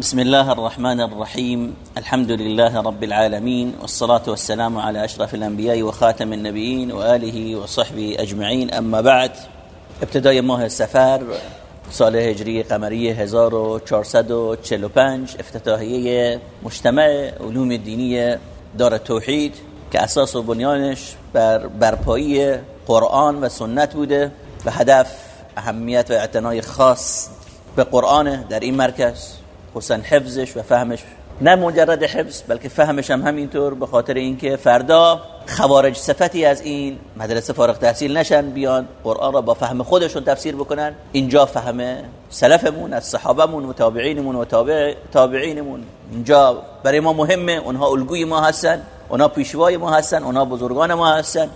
بسم الله الرحمن الرحيم الحمد لله رب العالمين والصلاة والسلام على أشرف الأنبياء وخاتم النبيين وآله وصحبه أجمعين أما بعد ابتدای ماه سفر سال هجری قمری 1445 افتتاحیه مجتمع علوم دینی دار توحید که اساس و بنیانش بر برپایی قرآن و سنت بوده و هدف اهمیت و اعتنای خاص به قرآن در این مرکز. خصوصا حفظش و فهمش نه مجرد حفظ بلکه فهمش هم همینطور به خاطر اینکه فردا خوارج صفتی از این مدرسه فارغ تحصیل نشن بیان قرآن را با فهم خودشون تفسیر بکنن. اینجا فهم سلفمون از صحابمون و تابعینمون و تابع تابعینمون. اینجا برای ما مهمه اونها الگوی ما هستن اونها پیشوای ما هستن اونها بزرگان ما هستن.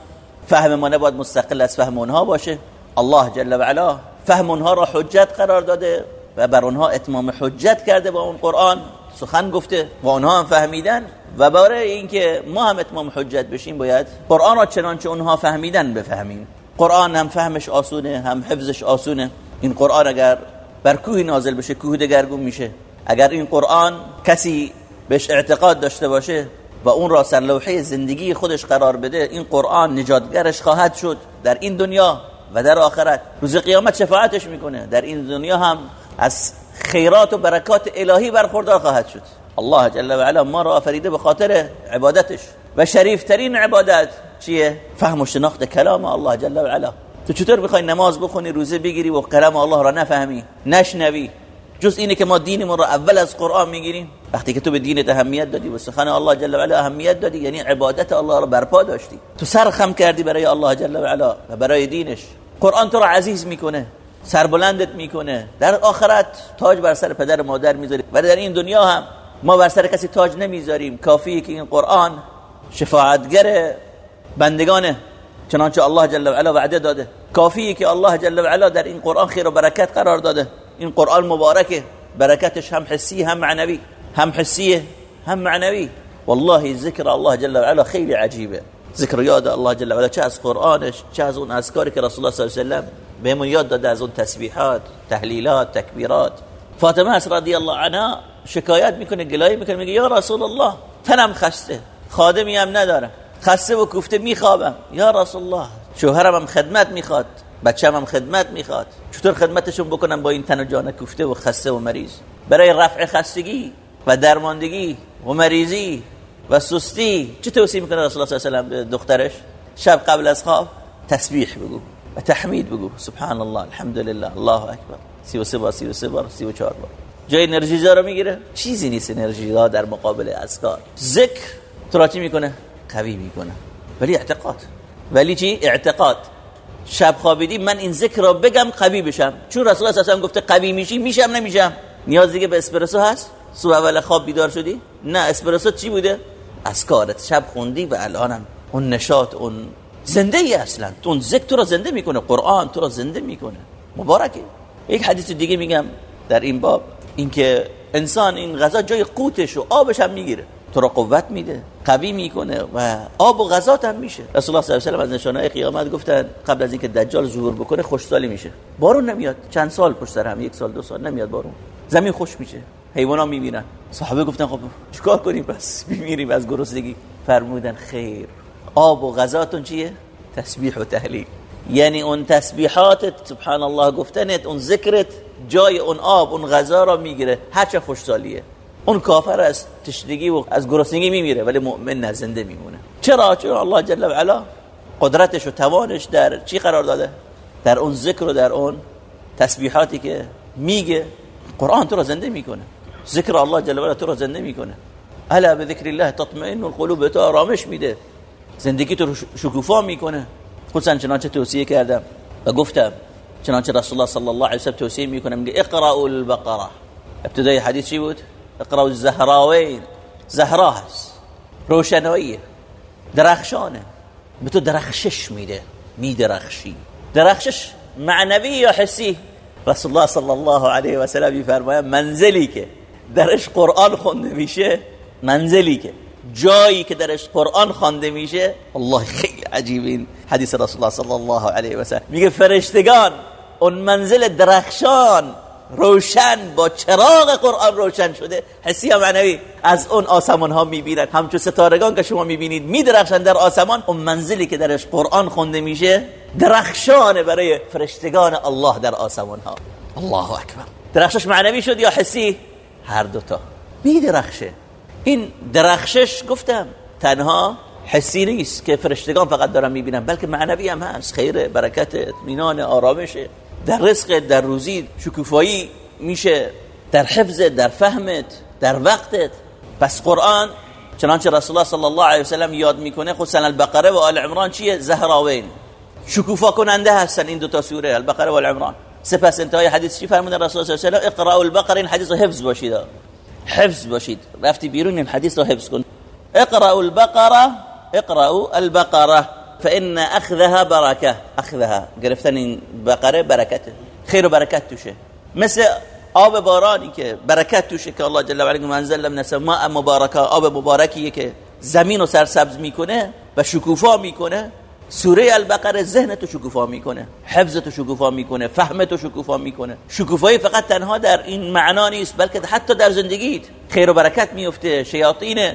فهم ما نباید مستقل از فهم اونها باشه. الله جل و علا فهم اونها را حجت قرار داده. و بر اونها اتمام حجت کرده با اون قرآن. سخن گفته و اونها هم فهمیدن. و برای اینکه ما هم اتمام حجت بشیم باید قرآن را چنانچه اونها فهمیدن بفهمیم. قرآن هم فهمش آسونه هم حفظش آسونه. این قرآن اگر بر کوه نازل بشه کوه دگرگون میشه. اگر این قرآن کسی بهش اعتقاد داشته باشه و اون را سر لوحه زندگی خودش قرار بده این قرآن نجاتگرش خواهد شد در این دنیا و در آخرت. روز قیامت شفاعتش می‌کنه. در این دنیا هم از خیرات و برکات الهی برخوردار خواهد شد. الله جل و علا ما را آفریده به خاطر عبادتش. و شریف ترین عبادت چیه؟ فهم و شناخت کلام الله جل و علا. تو چطور می‌خوای نماز بخونی روزه بگیری و کلام الله را نفهمی نشنوی؟ جز اینه که ما دینمون را اول از قرآن می‌گیریم. وقتی که تو به دینت اهمیت دادی و سخن الله جل و علا اهمیت دادی یعنی عبادت الله را برپا داشتی. تو سرخم کردی برای الله جل و علا و برای دینش. قرآن تو را عزیز می‌کنه. سربلندت می‌کنه. در آخرت تاج بر سر پدر مادر می‌ذاری. و در این دنیا هم ما بر سر کسی تاج نمی‌ذاریم. کافیه که این قرآن شفاعتگر بندگانه چنانچه الله جل و علا وعده داده. کافیه که الله جل و علا در این قرآن خیر و برکت قرار داده. این قرآن مبارکه. برکتش هم حسی هم معنوی. هم حسیه هم معنوی. والله ذکر الله جل و علا خیلی عجیبه. ذکر یاد الله جل و علا. چه از قرآنش چه از اون اذکاری که رسول الله صلی الله علیه و بهمون یاد داده از اون تسبیحات تحلیلات تکبیرات. فاطمه اس رضی الله عنها شکایت می‌کنه گلایه می‌کنه میگه یا رسول الله تنم خسته خادمی هم ندارم خسته و کوفته میخوابم. یا رسول الله شوهرم هم خدمت می‌خواد بچه‌م هم خدمت می‌خواد. چطور خدمتشون بکنم با این تن و جان کوفته و خسته و مریض؟ برای رفع خستگی و درماندگی و مریضی و سستی چه توصیه می‌کنه رسول الله صلی الله علیه و دخترش؟ شب قبل از خواب تسبیح بگو. تحمید بگو. سبحان الله الحمد لله الله اکبر. 33 بار 33 بار 34 بار. جای انرژی رو می‌گیره؟ چیزی نیست انرژی در مقابل اذکار. ذکر تو را چی می‌کنه؟ قوی می‌کنه. ولی اعتقاد. ولی چی؟ اعتقاد. شب خوابیدی من این ذکر را بگم قوی بشم. چون رسول الله صلی گفته قوی میشی میشم نمیشم. نیاز دیگه به اسپرسو هست؟ صبح اول خواب بیدار شدی؟ نه اسپرسو چی بوده؟ اذکارت. شب خوندی و الانم. اون نشاط اون زنده ای اصلا اون ذکر تو را زنده می‌کنه قرآن تو را زنده می‌کنه. مبارکه. یک حدیث دیگه میگم در این باب اینکه انسان این غذا جای قوتش و آبش هم می‌گیره. تو را قوت میده قوی می‌کنه و آب و غذات هم میشه. رسول الله صلی الله علیه و از نشانه قیامت گفتن قبل از اینکه دجال ظهور بکنه خوشسالی میشه. بارون نمیاد. چند سال پشت سر هم یک سال دو سال نمیاد بارون. زمین خوش میشه. حیوانا میمیرن صحابه گفتن خب چیکار کنیم؟ بس میمیریم از گرسنگی. فرمودن خیر. آب و غذاتون چیه؟ تسبیح و تهلیل یعنی اون تسبیحات سبحان الله گفتنت اون ذکرت جای اون آب اون غذا را می‌گیره. هرچه خوشحالیه. اون کافر از تشنگی و از گرسنگی میمیره ولی مؤمن نه زنده میمونه. چرا؟ چون الله جل و علا قدرتش و توانش در چی قرار داده؟ در اون ذکر و در اون تسبیحاتی که میگه. قرآن تو را زنده می‌کنه. ذکر الله جل و علا تو را زنده می‌کنه. الا بذکر الله تطمئن القلوب تو آرامش میده. زندگی تو شکوفا میکنه. خصوصا چنانچه توصیه کردم و گفتم چنانچه رسول الله صلی الله علیه و توصیه میکنه میگه اقرأوا البقرة. ابتدای حدیث چی بود؟ اقرأوا الزهراوین. زهرا هست. روشنایی. درخشانه. به تو درخشش میده. میدرخشی. درخشش معنوی یا حسی؟ رسول الله صلی الله علیه و سلم میفرماید منزلی که درش قرآن خونده میشه منزلی که. جایی که درش قرآن خوانده میشه. الله خیلی عجیب این حدیث رسول الله صلی الله علیه و سلم. میگه فرشتگان اون منزل درخشان روشن با چراغ قرآن روشن شده. حسی یا معنوی؟ از اون آسمان ها می‌بینن همچون ستارگان که شما می‌بینید میدرخشن در آسمان. اون منزلی که درش قرآن خونده میشه درخشان برای فرشتگان الله در آسمان ها الله اکبر. درخشش معنوی شد یا حسی؟ هر دوتا میدرخشه. این درخشش گفتم تنها حسی نیست که فرشتگان فقط دارن می‌بینن بلکه معنوی هم هست. خیر برکت اطمینان آرامشه در رزق در روزی شکوفایی میشه در حفظ در فهمت در وقتت. پس قرآن چنانچه رسول الله صلی الله علیه وسلم یاد می‌کنه خصوصا البقره و آل عمران چیه؟ زهراوین. شکوفا کننده هستن این دو تا سوره البقره و آل عمران. سپس انتهای حدیث چی فرمود رسول الله صلی الله علیه و اقرا البقره این حدیث حفظ باشید. حفظ باشید. رفتی بیرون این حدیث رو حفظ کن. اقرا البقره اقرا البقره فان اخذها بركه اخذها گرفتن این بقره برکته خیر و برکت توشه. مثل آب بارانی که برکت توشه که الله جل و علا منزل من السماء مبارکه آب مبارکیه که زمین رو سرسبز می‌کنه و شکوفا می‌کنه. سوره البقره ذهن تو شکوفا می‌کنه حفظ تو شکوفا می‌کنه فهم تو شکوفا می‌کنه. شکوفایی فقط تنها در این معنا نیست بلکه حتی در زندگیت خیر و برکت میفته شیاطین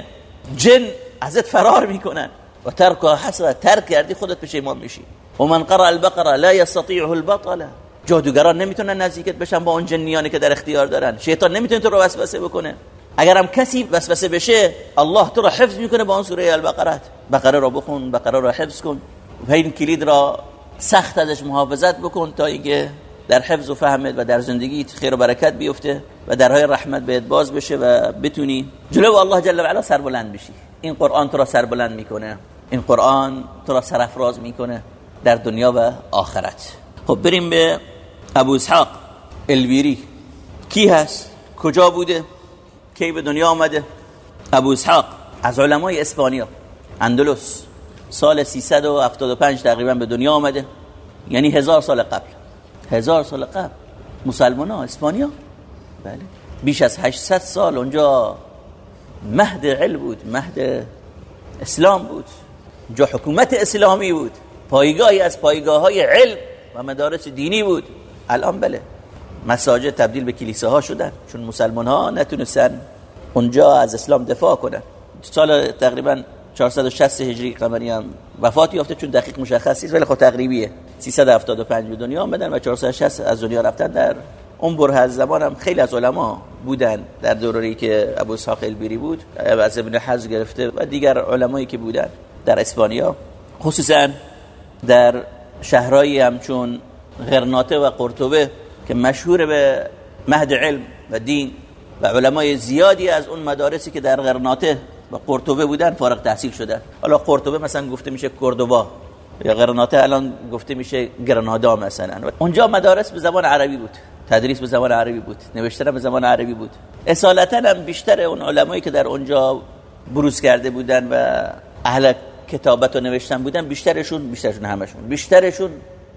جن ازت فرار می‌کنن. و ترک حسره ترک کردی خودت پشیمان میشی. و من قرأ البقره لا يستطيعه البطل. جادوگران نمی‌تونن نزدیکت بشن با اون جنیانی که در اختیار دارن. شیطان نمی‌تونه تو رو وسوسه بکنه. اگر هم کسی وسوسه بشه الله تو رو حفظ می‌کنه با اون سوره البقره. بقره رو بخون بقره رو حفظ کن. و این کلید را سخت ازش محافظت بکن تا اینکه در حفظ و فهمت و در زندگیت خیر و برکت بیفته و درهای رحمت بهت باز بشه و بتونی جلو الله جل و علا سربلند بشی. این قرآن تو را سربلند می‌کنه. این قرآن تو را سرفراز می‌کنه در دنیا و آخرت. خب بریم به ابو اسحاق البیری کی هست؟ کجا بوده؟ کی به دنیا آمده؟ ابو اسحاق از علمای اسپانیا اندلس. سال 375 تقریبا به دنیا آمده. یعنی هزار سال قبل. هزار سال قبل. مسلمان ها اسپانیا. بله. بیش از 800 سال اونجا مهد علم بود مهد اسلام بود. اونجا حکومت اسلامی بود. پایگاهی از پایگاه های علم و مدارس دینی بود. الان بله. مساجد تبدیل به کلیسه ها شدن. چون مسلمان ها نتونستن اونجا از اسلام دفاع کنن. سال تقریبا 460 هجری قمری هم وفات یافته چون دقیق مشخص نیست ولی خب تقریبیه. 375 به دنیا آمدن و 460 از دنیا رفتن در اون بره از زمان هم خیلی از علما بودن در دوره‌ای که ابو اسحاق البیری بود از ابن حز گرفته و دیگر علمایی که بودن در اسپانیا. خصوصا در شهرهایی همچون غرناطه و قرطبه که مشهور به مهد علم و دین و علمای زیادی از اون مدارسی که در غرناطه و قرطبه بودن فارغ تحصیل شدن. حالا قرطبه مثلا گفته میشه کردوبا یا غرناطه الان گفته میشه گرنادا مثلا. اونجا مدارس به زبان عربی بود. تدریس به زبان عربی بود. نوشتن به زبان عربی بود. اصالتا هم بیشتر اون علمایی که در اونجا بروز کرده بودن و اهل کتابت و نوشتن بودن بیشترشون بیشترشون همشون. بیشترشون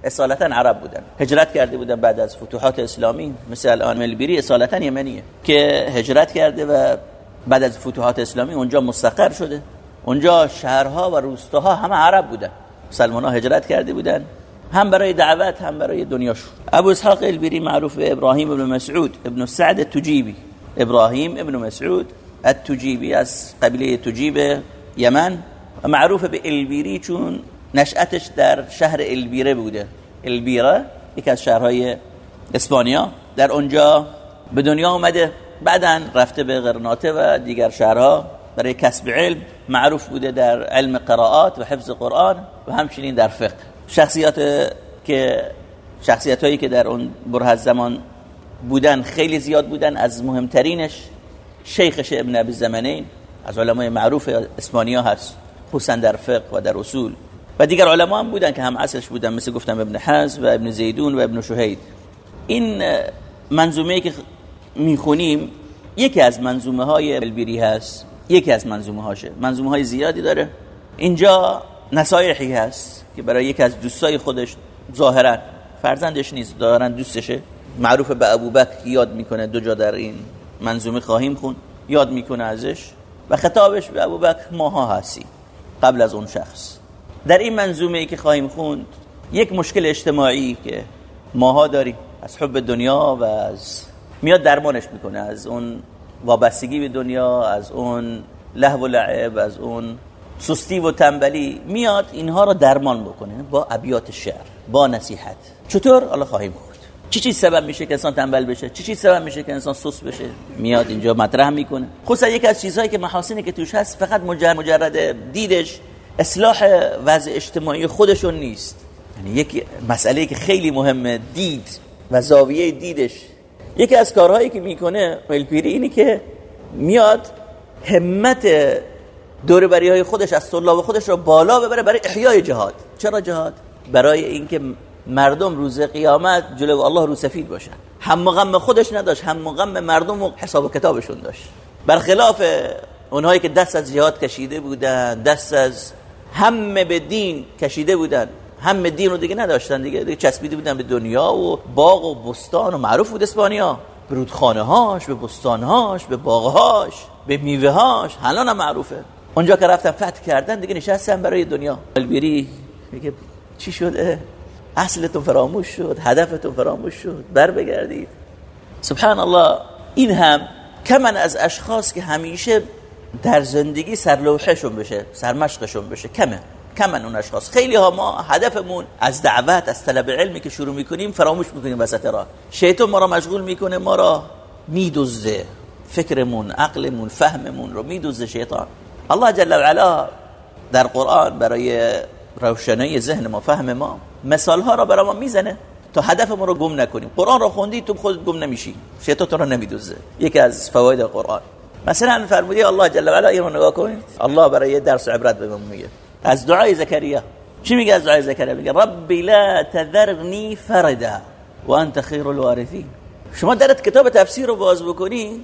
اصالتا عرب بودن. هجرت کرده بودن بعد از فتوحات اسلامی. مثل الان ملبیری اصالتا یمنیه. که هجرت کرده و بعد از فتوحات اسلامی اونجا مستقر شده. اونجا شهرها و روستاها همه عرب بودن. مسلمان ها هجرت کرده بودن. هم برای دعوت هم برای دنیاشون ابو اسحاق البیری معروف به ابراهیم ابن مسعود ابن سعد التجیبی. ابراهیم ابن مسعود التجیبی از قبیله تجیب یمن. معروف به البیری چون نشأتش در شهر البیره بوده. البیره یکی از شهرهای اسپانیا. در اونجا به دنیا آمده بعدا رفته به غرناطه و دیگر شهرها. برای کسب علم معروف بوده در علم قرائات و حفظ قرآن و همچنین در فقه. شخصیات که شخصیت هایی که در اون بره زمان بودن خیلی زیاد بودن از مهمترینش شیخش ابن ابی زمانین از علمای معروف اسپانیا هست خصوصا در فقه و در اصول. و دیگر علما هم بودن که هم عصرش بودن مثل گفتم ابن حزم و ابن زیدون و ابن شهید. این منظومه که می‌خونیم یکی از منظومه های البیری هست یکی از منظومه هاشه منظومه های زیادی داره. اینجا نصایحی هست که برای یکی از دوستای خودش ظاهرا فرزندش نیست دارن دوستشه. معروف به ابوبکر یاد می‌کنه دو جا در این منظومه خواهیم خون یاد می‌کنه ازش و خطابش به ابوبکر ماها هستی قبل از اون شخص. در این منظومه ای که خواهیم خوند یک مشکل اجتماعی که ماها داریم از حب دنیا و از میاد درمانش می‌کنه. از اون وابستگی به دنیا از اون لهو و لعب از اون سستی و تنبلی میاد اینها رو درمان بکنه با ابیات شعر با نصیحت. چطور؟ الله خواهیم گفت چی چیز سبب میشه که انسان تنبل بشه؟ چی چیز سبب میشه که انسان سست بشه؟ میاد اینجا مطرح می‌کنه. خصوصا یکی از چیزهایی که محاسنی که توش هست فقط مجرد, مجرد دیدش اصلاح وضع اجتماعی خودشون نیست. یعنی یک مسئله که خیلی مهمه دید و زاویه دیدش یکی از کارهایی که می‌کنه ملپیری اینی که میاد همت دوربری های خودش از طلاب خودش رو بالا ببره برای احیای جهاد. چرا جهاد؟ برای اینکه مردم روز قیامت جلو الله رو سفید باشن. هم غم خودش نداشت هم غم مردم و حساب و کتابشون داشت. برخلاف اونهایی که دست از جهاد کشیده بودن دست از هم به دین کشیده بودن هم دین رو دیگه نداشتن دیگه, دیگه چسبیده بودن به دنیا و باغ و بستان و معروف بود اسپانیا. به رودخانه هاش به بستان هاش به باغ هاش به میوه هاش هم معروفه. اونجا که رفتن فتح کردن دیگه نشستن برای دنیا. البیری میگه چی شده؟ اصلتون فراموش شد هدفتون فراموش شد بر بگردید. سبحان الله این هم کمن از اشخاص که همیشه در زندگی سرلوحشون بشه سرمشقشون بشه کمه. کمن اون اشخاص خیلی ها ما هدفمون از دعوت از طلب علمی که شروع می‌کنیم فراموش می‌کنیم وسط راه. شیطان ما را مشغول می‌کنه ما را میدوزه فکرمون عقلمون فهممون رو میدوزه شیطان. الله جل و در قرآن برای روشنایی ذهن ما فهم ما مثال ها را برای ما می‌زنه تا هدف ما رو گم نکنیم. قرآن رو خوندی تو خودت گم نمیشی. شیطان تو رو نمیدوزه یکی از فواید قرآن. مثلا فرمودی الله جل و علا اینو نگاه کنید. الله برای درس عبرت به ما میگه. از دعای زکریا. چی میگه از دعای زکریا؟ میگه ربی لا تذرنی فردا و انت خیر الوارثین. شما درت کتاب تفسیر رو باز بکنی؟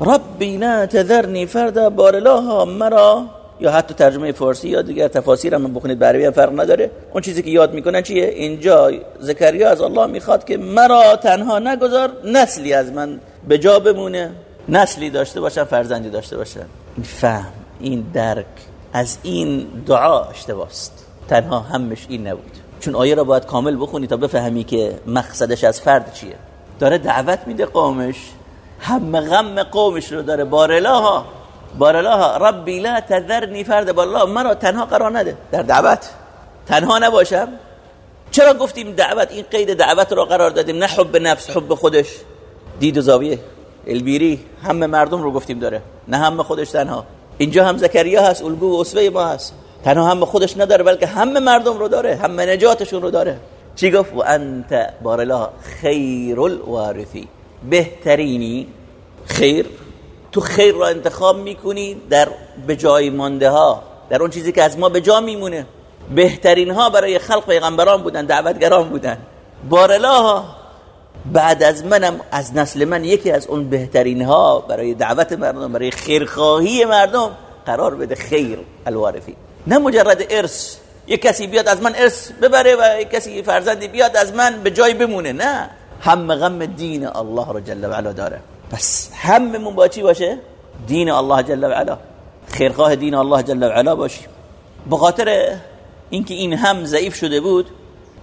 ربی لا تذرنی فردا بار مرا. یا حتی ترجمه فارسی یا دیگر تفاسیر هم بخونید هم فرق نداره. اون چیزی که یاد می‌کنن چیه؟ اینجا زکریا از الله می‌خواد که مرا تنها نگذار نسلی از من به جا بمونه. نسلی داشته باشن فرزندی داشته باشن این فهم این درک. از این دعا اشتباست تنها همش این نبود. چون آیه را باید کامل بخونی تا بفهمی که مقصدش از فرد چیه. داره دعوت میده قومش. هم غم قومش رو داره. بارلاها. بارلاها. ربی لا تذرنی فرد بالله. مرا تنها قرار نده. در دعوت. تنها نباشم. چرا گفتیم دعوت؟ این قید دعوت رو قرار دادیم. نه حب نفس حب خودش. دید و زاویه. البیری. همه مردم رو گفتیم داره. نه همه خودش تنها. اینجا هم زکریا هست الگو و اسوه ما هست. تنها هم خودش نداره بلکه همه مردم رو داره همه نجاتشون رو داره. چی گفت؟ و انت بارلا خیر الوارثی. بهترینی خیر؟ تو خیر را انتخاب می‌کنی در به جای مانده ها در اون چیزی که از ما به جا میمونه. بهترین ها برای خلق پیغمبران بودن دعوتگران بودن. بارلا بعد از منم از نسل من یکی از اون بهترین ها برای دعوت مردم برای خیرخواهی مردم قرار بده خیر الوارثی. نه مجرد ارث. یک کسی بیاد از من ارث ببره و یک کسی فرزندی بیاد از من به جای بمونه. نه. هم غم دین الله رو جل و علا داره. پس هممون با چی باشه؟ دین الله جل و علا. خیرخواه دین الله جل و علا باشیم. به خاطر اینکه این هم ضعیف شده بود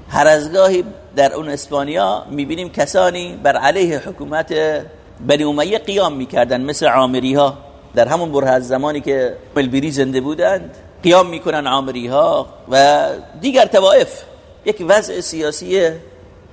هر از گاهی در اون اسپانیا می‌بینیم کسانی بر علیه حکومت بنی امیه قیام می‌کردن مثل عامری ها در همون بره از زمانی که ملبیری زنده بودند قیام می‌کنن عامری ها و دیگر توائف یک وضع سیاسی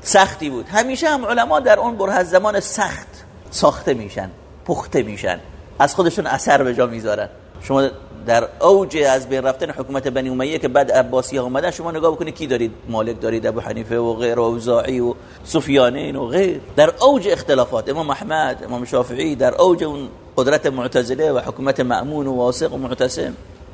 سختی بود. همیشه هم علما در اون بره از زمان سخت ساخته میشن پخته میشن. از خودشون اثر به جا می‌ذارن. شما در اوج از بین رفتن حکومت بنی امیه که بعد عباسی ها اومدن شما نگاه بکنید کی دارید؟ مالک دارید ابو حنیفه و غیر و اوزاعی و سفیانین و غیر. در اوج اختلافات امام احمد امام شافعی در اوج اون قدرت معتزله و حکومت مأمون و واثق و معتصم.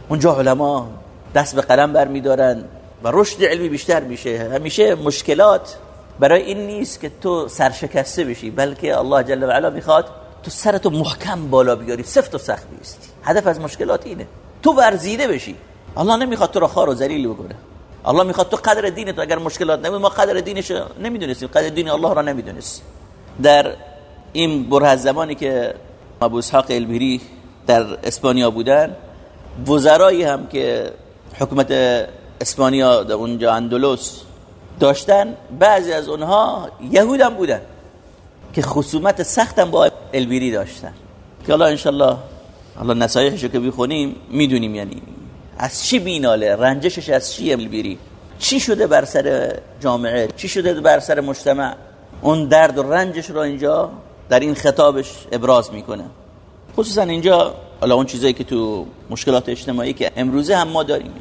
اونجا علما دست به قلم برمیدارن و رشد علمی بیشتر میشه. همیشه مشکلات برای این نیست که تو سرشکسته بشی بلکه الله جل و علا می‌خواد تو سرتو محکم بالا بیاری سفت و سخت بیستی. هدف از مشکلات اینه. تو ورزیده بشی. الله نمی‌خواد تو رو خار و ذلیل بکنه. الله می‌خواد تو قدر دین تو اگر مشکلات نمی ما قدر دینش نمی‌دونستیم. قدر دین الله را نمی‌دونست در این بره زمانی که ابو اسحاق البیری در اسپانیا بودن وزرایی هم که حکومت اسپانیا در اونجا اندلس داشتن بعضی از اونها یهود هم بودن که خصومت سختم با البیری داشتن. که حالا انشالله حالا نصایحشو که بخونیم می‌دونیم یعنی از چی بیناله؟ رنجشش از چی البیری چی شده بر سر جامعه؟ چی شده بر سر مجتمع؟ اون درد و رنجش رو اینجا در این خطابش ابراز می‌کنه. خصوصا اینجا حالا اون چیزایی که تو مشکلات اجتماعی که امروزه هم ما داریم.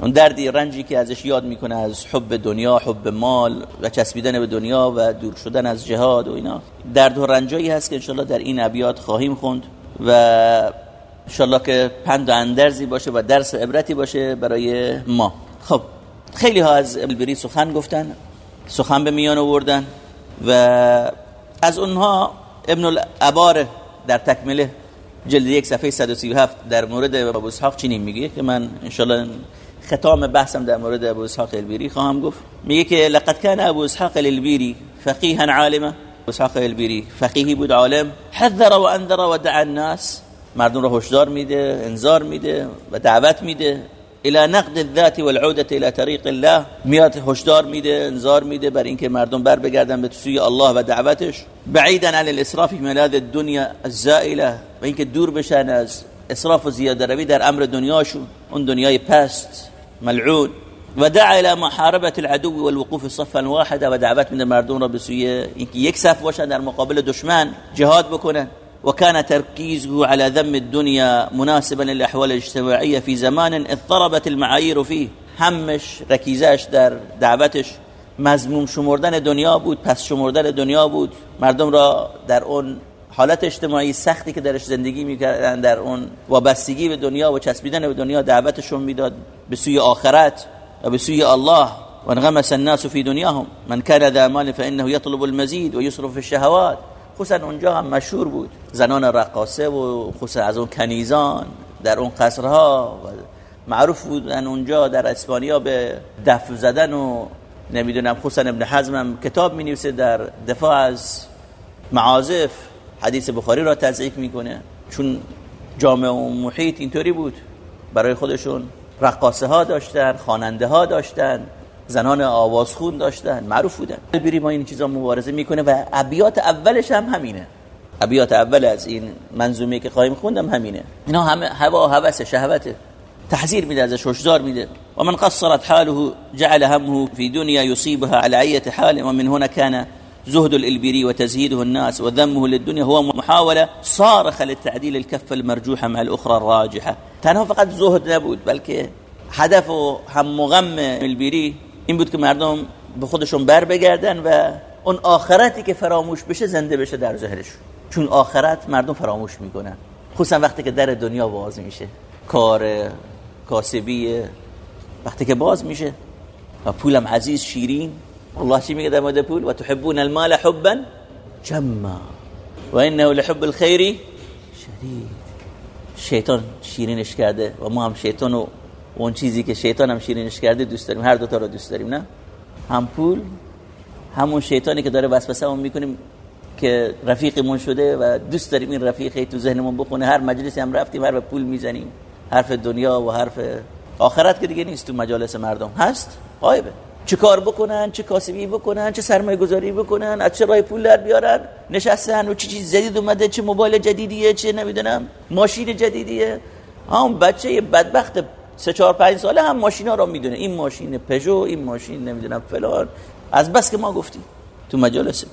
اون دردی رنجی که ازش یاد می‌کنه از حب دنیا حب مال و چسبیدن به دنیا و دور شدن از جهاد و اینا. درد و رنجایی هست که انشالله در این ابیات خواهیم خوند و انشالله که پند و اندرزی باشه و درس عبرتی باشه برای ما. خب خیلی ها از البری سخن گفتن سخن به میان آوردن و از اونها ابن الابار در تکمله جلد یک صفحه 137 در مورد ابو اسحاق چنین میگه که من انشالله ختام بحثم در مورد ابو اسحاق البیری خواهم گفت. میگه که لقد كان ابو اسحاق البیری فقیها عالما. اسحاق البیری فقیهی بود عالم. حذر و انذر و دعا الناس. مردم رو هشدار میده انذار میده و دعوت میده. الى نقد الذات والعوده الى طریق الله. میاد هشدار میده انذار میده بر اینکه مردم بر بگردن به سوی الله و دعوتش. بعیدا عن الاسراف في ملاذ الدنيا الزائله و اینکه دور بشن از اسراف و زیاده روی در امر دنیاشون اون دنیای پست ملعون. و دعا الى محاربه العدو والوقوف صفا واحدا و دعوت میده مردم را به سوی اینکه یک صف باشن در مقابل دشمن جهاد بکنن. وكان تركيزه على ذم الدنيا مناسبا للأحوال الاجتماعية في زمان اضطربت المعايير فيه. همش رکیزش در دعوتش. مضموم شمردن دنیا بود پس شمردن دنیا بود. مردم را در اون حالت اجتماعی سختی که درش زندگی می‌کردن در اون وابستگی به دنیا و چسبیدن به دنیا دعوتشون می‌داد. به سوی آخرت و به سوی الله. وانغمس الناس في دنياهم من كان ذا مال فإنه يطلب المزيد ويصرف في الشهوات. خصوصا اونجا هم مشهور بود. زنان رقاصه و خصوصا از اون کنیزان در اون قصرها. معروف بودن اونجا در اسپانیا به دف زدن و نمی‌دونم خصوصا ابن حزم هم کتاب می نویسه در دفاع از معازف. حدیث بخاری را تضعیف می‌کنه. چون جامعه و محیط اینطوری بود. برای خودشون رقاصه ها داشتن خواننده ها داشتن. زنان آوازخون داشتن معروف بودن. بری ما این چیزا مبارزه می‌کنه و ابیات اولش هم همینه. ابیات اول از این منظومه که خواهیم خوندم همینه. اینا همه هوا هوس شهوته تحذير میده ازش هشدار میده. و من قصرت حاله جعل همه في دنيا يصيبها على اية حال. ومن هنا كان زهد الالبيري وتزهيده الناس وذمه للدنيا هو محاولة صارخة للتعديل الكفة المرجوحة مع الأخرى الراجحة. تنها فقط زهد نبود بلکه هدف و هم مغم البیری این بود که مردم به خودشون بر بگردن و اون آخرتی که فراموش بشه زنده بشه در ذهنشون چون آخرت مردم فراموش می‌کنن. خصوصا وقتی که در دنیا باز میشه. کار کاسبی وقتی که باز میشه. و پولم عزیز شیرین. الله چی میگه در مورد پول؟ و تحبون المال حبا جما. و انه لحب الخير شدید. شیطان شیرینش کرده. و ما هم شیطان و اون چیزی که شیطان هم شیرینش کرده دوست داریم. هر دوتا رو دوست داریم نه؟ هم پول همون شیطانی که داره وسوسه اون می‌کنیم که رفیقمون شده و دوست داریم این رفیق تو ذهنمون بخونه. هر مجلسی هم رفتیم هر به پول می‌زنیم حرف دنیا و حرف آخرت که دیگه نیست تو مجالس مردم. هست؟ غایبه چه کار بکنن چه کاسبی بکنن چه سرمایه گذاری بکنن از چه راه پول در بیارن نشستن و چه چیز جدید اومده چه موبایل جدیدیه چه نمی‌دونم ماشین جدیدیه. هم بچه بدبخت سه چهار پنج ساله هم ماشینا رو می‌دونه. این ماشین پژو این ماشین نمی‌دونم فلان. از بس که ما گفتیم تو مجالس.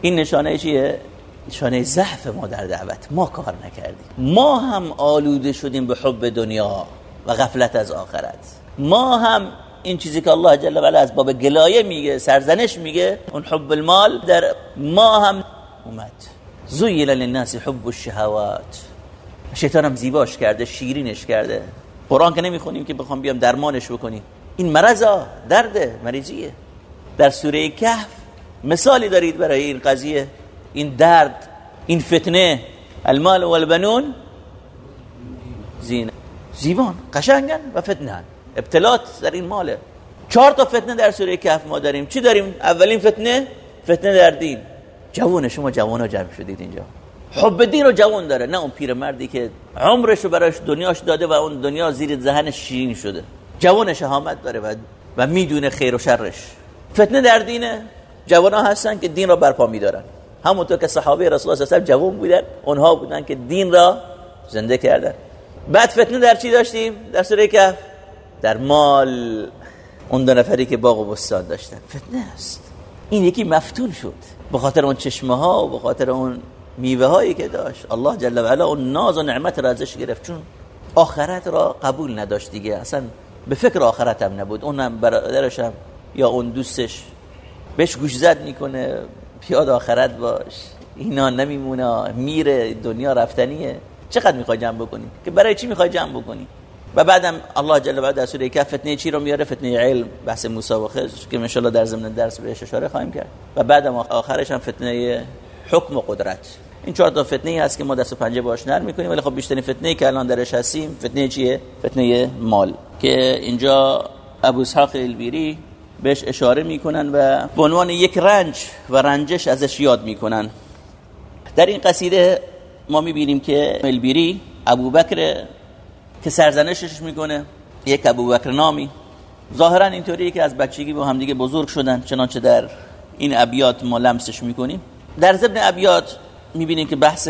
این نشانه چیه؟ نشانه ضعف ما در دعوت. ما کار نکردیم. ما هم آلوده شدیم به حب دنیا و غفلت از آخرت. ما هم این چیزی که الله جل و علا از باب گلایه میگه سرزنش میگه اون حب المال در ما هم اومد. زویل للناس حب الشهوات. شیطان هم زیباش کرده شیرینش کرده. قرآن که نمی‌خونیم که بخوام بیام درمانش بکنیم. این مرضا درده مریضیه. در سوره کهف مثالی دارید برای این قضیه. این درد این فتنه. المال والبنون زین زیبان قشنگن و فتنه ابتلات در این ماله. چهار تا فتنه در سوره کهف ما داریم. چی داریم؟ اولین فتنه؟ فتنه در دین. جوان شما جوان ها جمع شدید اینجا. حب دین رو جوان داره نه اون پیرمردی که عمرش رو برایش دنیاش داده و اون دنیا زیر ذهن شیرین شده. جوان شهامت داره و, و می‌دونه خیر و شرش. فتنه در دینه. جوان ها هستن که دین رو برپا میدارن. همونطور که صحابه رسول الله صلی جوان بودن اونها بودن که دین را زنده کردن. بعد فتنه در چی داشتیم؟ در سوره کهف. در مال. اون دو نفری که باغ و بستان داشتن. فتنه است. این یکی مفتون شد. به خاطر اون چشمه ها و به خاطر اون میوه هایی که داشت. الله جل و علا اون ناز و نعمت را ازش گرفت. چون آخرت را قبول نداشت دیگه. اصلا به فکر آخرت هم نبود. اونم برادرش هم یا اون دوستش بهش گوش زد می‌کنه. پیاد آخرت باش. اینا نمیمونه. میره دنیا رفتنیه. چقدر می‌خوای جمع بکنی؟ که برای چی می‌خوای جمع بکنی؟ و بعدم الله جل و علا در سوره کهف فتنه چی رو میاره؟ فتنه علم. بحث خضر که ان در ضمن درس بهش اشاره خواهیم کرد. و بعدم آخرش هم فتنه حکم و قدرت. این چهار تا فتنه ای هست که ما دست و پنجه باش نرم می‌کنیم ولی خب بیشترین فتنه ای که الان درش هستیم فتنه چیه؟ فتنه مال. که اینجا ابو اسحاق البیری بهش اشاره می‌کنن و به عنوان یک رنج و رنجش ازش یاد می‌کنن. در این قصیده ما می‌بینیم که البیری ابو بکر که سرزنشش می‌کنه یک ابو بکر نامی. ظاهرا اینطوریه که از بچگی با همدیگه بزرگ شدن چنانچه در این ابیات ما لمسش می‌کنیم. در ضمن ابیات می‌بینیم که بحث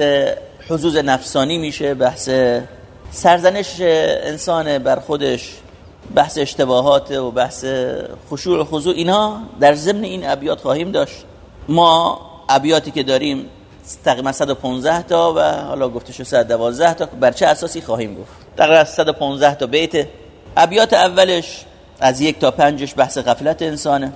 حضوز نفسانی میشه بحث سرزنش انسان بر خودش بحث اشتباهات و بحث خشوع و خضوع. اینا در ضمن این ابیات خواهیم داشت. ما ابیاتی که داریم تقریبا 115 تا و حالا گفته شد 112 تا بر چه اساسی خواهیم گفت؟ تقریبا 115 تا بیت. ابیات اولش از یک تا پنجش بحث غفلت انسانه.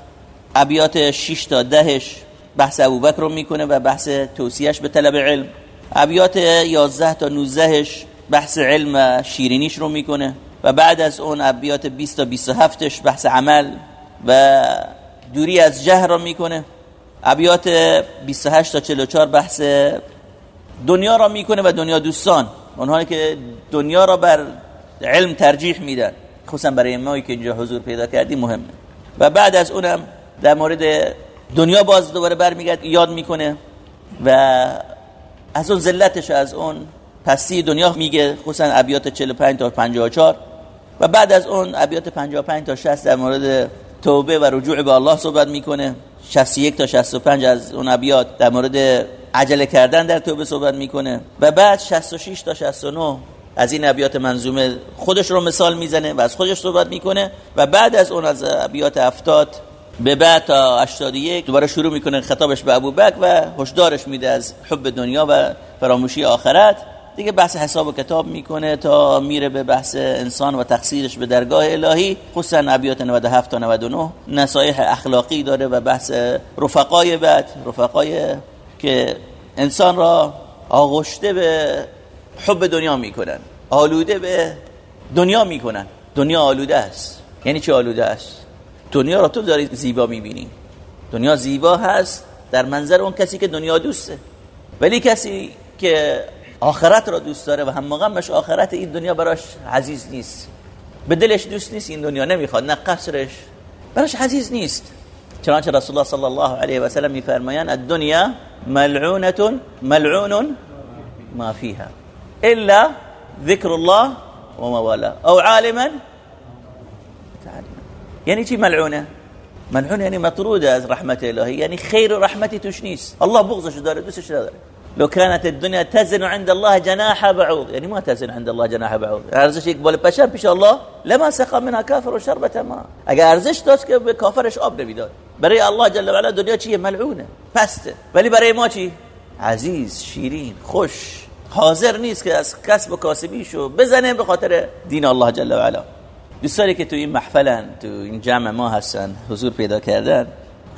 ابیات 6 تا دهش بحث ابوبکر رو می‌کنه و بحث توصیهش به طلب علم. ابیات 11 تا 19 بحث علم شیرینیش رو می‌کنه و بعد از اون ابیات 20 تا 27 بحث عمل و دوری از جهر رو می‌کنه. ابیات 28 تا 44 بحث دنیا را می‌کنه و دنیا دوستان. اونهایی که دنیا را بر علم ترجیح میدن. خصوصا برای ما که اینجا حضور پیدا کردیم مهمه. و بعد از اونم در مورد دنیا باز دوباره برمیگرد یاد می‌کنه و از اون ذلتش از اون پستی دنیا میگه خصوصا ابیات 45 تا 54 و بعد از اون ابیات 55 تا 60 در مورد توبه و رجوع به الله صحبت می‌کنه. 61 تا 65 از اون ابیات در مورد عجله کردن در توبه صحبت می‌کنه. و بعد 66 تا 69 از این ابیات منظومه خودش رو مثال می‌زنه و از خودش صحبت می‌کنه. و بعد از اون از ابیات 70 به بعد تا 81 دوباره شروع می‌کنه خطابش به ابوبکر و هشدارش میده از حب دنیا و فراموشی آخرت. دیگه بحث حساب و کتاب می‌کنه تا میره به بحث انسان و تقصیرش به درگاه الهی. خصوصا ابیات 97 تا 99 نصایح اخلاقی داره و بحث رفقای بعد رفقای که انسان را آغشته به حب دنیا می‌کنن آلوده به دنیا می‌کنن. دنیا آلوده است. یعنی چه آلوده است؟ دنیا را تو داری زیبا می‌بینی. دنیا زیبا هست در منظر اون کسی که دنیا دوسته. ولی کسی که آخرت را دوست داره و هم مش آخرت این دنیا براش عزیز نیست. به دلش دوست نیست این دنیا نمی‌خواد نه قصرش. براش عزیز نیست. چنانچه رسول الله صلی الله علیه و سلم میفرمایند الدنیا ملعونه ملعون ما فيها الا ذكر الله وموالاه او عالما یعنی چی ملعونه؟ ملعونه یعنی مطروده از رحمت الهی یعنی خیر و رحمتی توش نیست. الله بغضش داره دوستش داره لو كانت الدنيا تزن عند الله جناح بعوض. يعني ما تزن عند الله جناح بعوض. ارزش یک بال پشر پیش الله لما سقى منها كافر و ما. اگر ارزش داشت که به کافرش برای الله جل و علا دنیا چیه؟ ملعونه. پسته. ولی برای ما چی؟ عزیز شیرین خوش. حاضر نیست که از کسب و کاسبیشو بزنه به خاطر دین الله جل و علا دوستانی که تو این محفلن تو این جمع ما هستن حضور پیدا کردن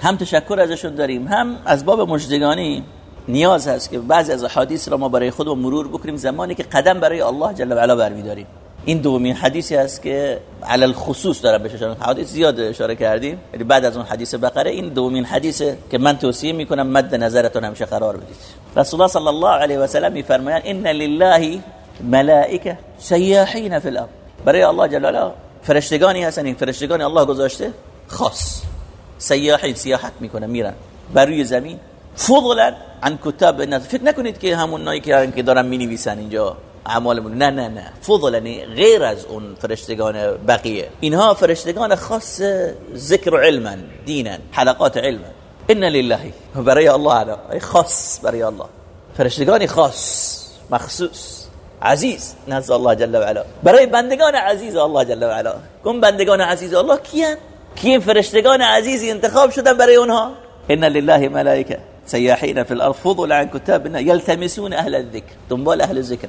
هم تشکر ازشون داریم هم از باب مجدگانی نیاز هست که بعضی از حدیث را ما برای خود مرور بکنیم زمانی که قدم برای الله جل و علا برمیداریم. این دومین حدیثی است که علی الخصوص داره بهش اشاره حدیث زیاد اشاره کردیم یعنی بعد از اون حدیث بقره این دومین حدیثه که من توصیه می‌کنم مد نظرتون همیشه قرار بدید. رسول الله صلی الله علیه و سلم میفرمایند ان لله ملائکه سیاحین فی الارض برای الله جل و علا فرشتگانی هستن این فرشتگان الله گذاشته؟ خاص. سیاحین سیاحت می‌کنن میرن. بر روی زمین. فضلا عن کتاب الناس. فکر نکنید که همون نایی که دارن می نویسن اینجا اعمالمون. نه نه نه. فضلا غیر از اون فرشتگان بقیه. اینها فرشتگان خاص ذکر علما دینا حلقات علما ان لله. برای الله علا خاص برای الله. فرشتگانی خاص مخصوص. عزیز نزد الله جل و علا. برای بندگان عزیز الله جل و علا. کن بندگان عزیز الله کیان؟ کی فرشتگان عزیزی انتخاب شدن برای اونها؟ ان لله ملائکه سیاحین فی الارض فضل عن كتابنا يلتمسون اهل الذكر. دنبال اهل الذكر.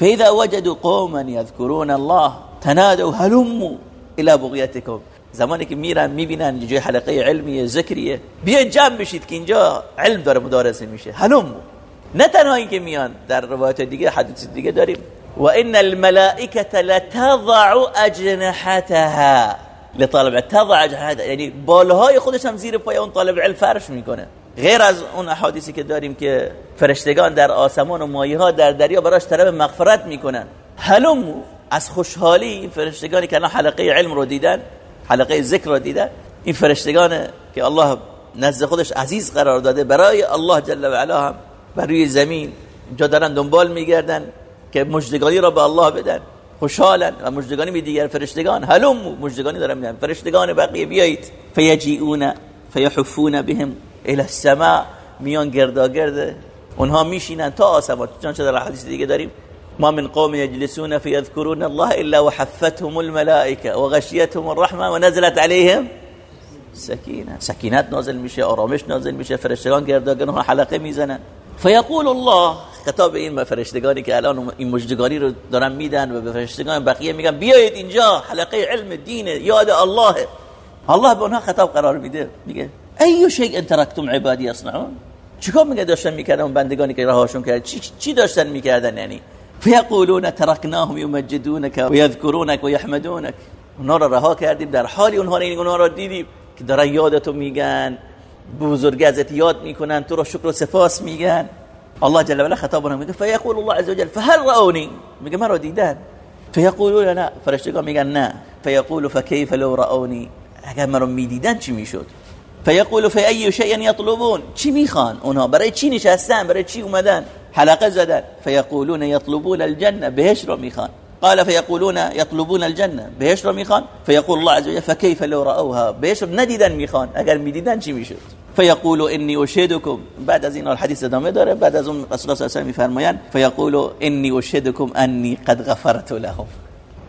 فاذا وجدوا قوما يذكرون الله تنادوا هلموا الى بغيتكم. زمانی که میرن می‌بینن جای حلقه علمی ذکریه. بیاین جمع بشید که اینجا علم داره مدارسه میشه. هلم نه تنها این که میان در روایت دیگه حدیث دیگه داریم. و ان الملائکه لتضع اجنحتها. لطالب تضع اجنحتها. یعنی بالهای خودش هم زیر پای اون طالب علم فرش می‌کنه. غیر از اون احادیثی که داریم که فرشتگان در آسمان و مایه ها در دریا براش طلب مغفرت می‌کنن. هلم از خوشحالی این فرشتگانی که الان حلقه علم رو دیدن حلقه ذکر رو دیدن این فرشتگان که الله نزد خودش عزیز قرار داده برای الله جل و علا هم بر روی زمین جا دارن دنبال میگردن که مجدگانی را به الله بدن. خوشحالن و مجدگانی به دیگر فرشتگان. هلم مجدگانی دارن میدن فرشتگان بقیه بیایید. فیجیئون فیحفون بهم الى السماء. میان گرده اونها میشینن تا آسمان. چون در حدیث دیگه داریم؟ ما من قوم يجلسون فيذكرون الله إلا وحفتهم الملائكة وغشيتهم الرحمة ونزلت عليهم سكينة سكينات نازل میشه آرامش نازل میشه. فرشتگان گرداگن ها حلقه می‌زنن. فیقول الله. خطاب این فرشتگانی که الان این مجدگانی رو دارن میدن و به فرشتگان بقیه میگن بیایید اینجا حلقه علم دینه یاد الله. الله به اونها خطاب قرار میده. میگه ای شیء ترکتم عبادی یصنعون چیکار میگه داشتن می‌کردن بندگانی که رهاشون کرد؟ چی, چی داشتن می‌کردن یعنی؟ فیقولون ترکناهم یمجدونک و یذکرونک و یحمدونک. اونا رو رها کردیم. در حالی اونها این رو دیدیم که دارن یادتو میگن. بزرگ ازت یاد می‌کنن تو رو شکر و سپاس میگن. الله جل وعلا خطاب میگه فیقول الله عز وجل فهل رأونی؟ میگه من رو دیدن. فیقولون نه. فرشتگان میگن نه. فیقول فکیف لو رأونی؟ اگر من رو می‌دیدن چی می‌شد؟ فیقول فی ای شیء یطلبون؟ چی می‌خوان اونها؟ برای چی نشستن؟ برای چی اومدن؟ حلقه زدن. فیقولون یطلبون الجنه بهش رو می‌خوان. قال فيقولون يطلبون الجنه بهش رو می‌خوان؟ فيقول الله عز وجل فكيف لو راوها بهش رو ندیدن می‌خوان. اگر می‌دیدن چی می‌شد؟ فيقول اني اشهدكم بعد از این الحديث ادامه داره. بعد از اون رسول الله صلی الله فيقول اني اشهدكم اني قد غفرت لهم.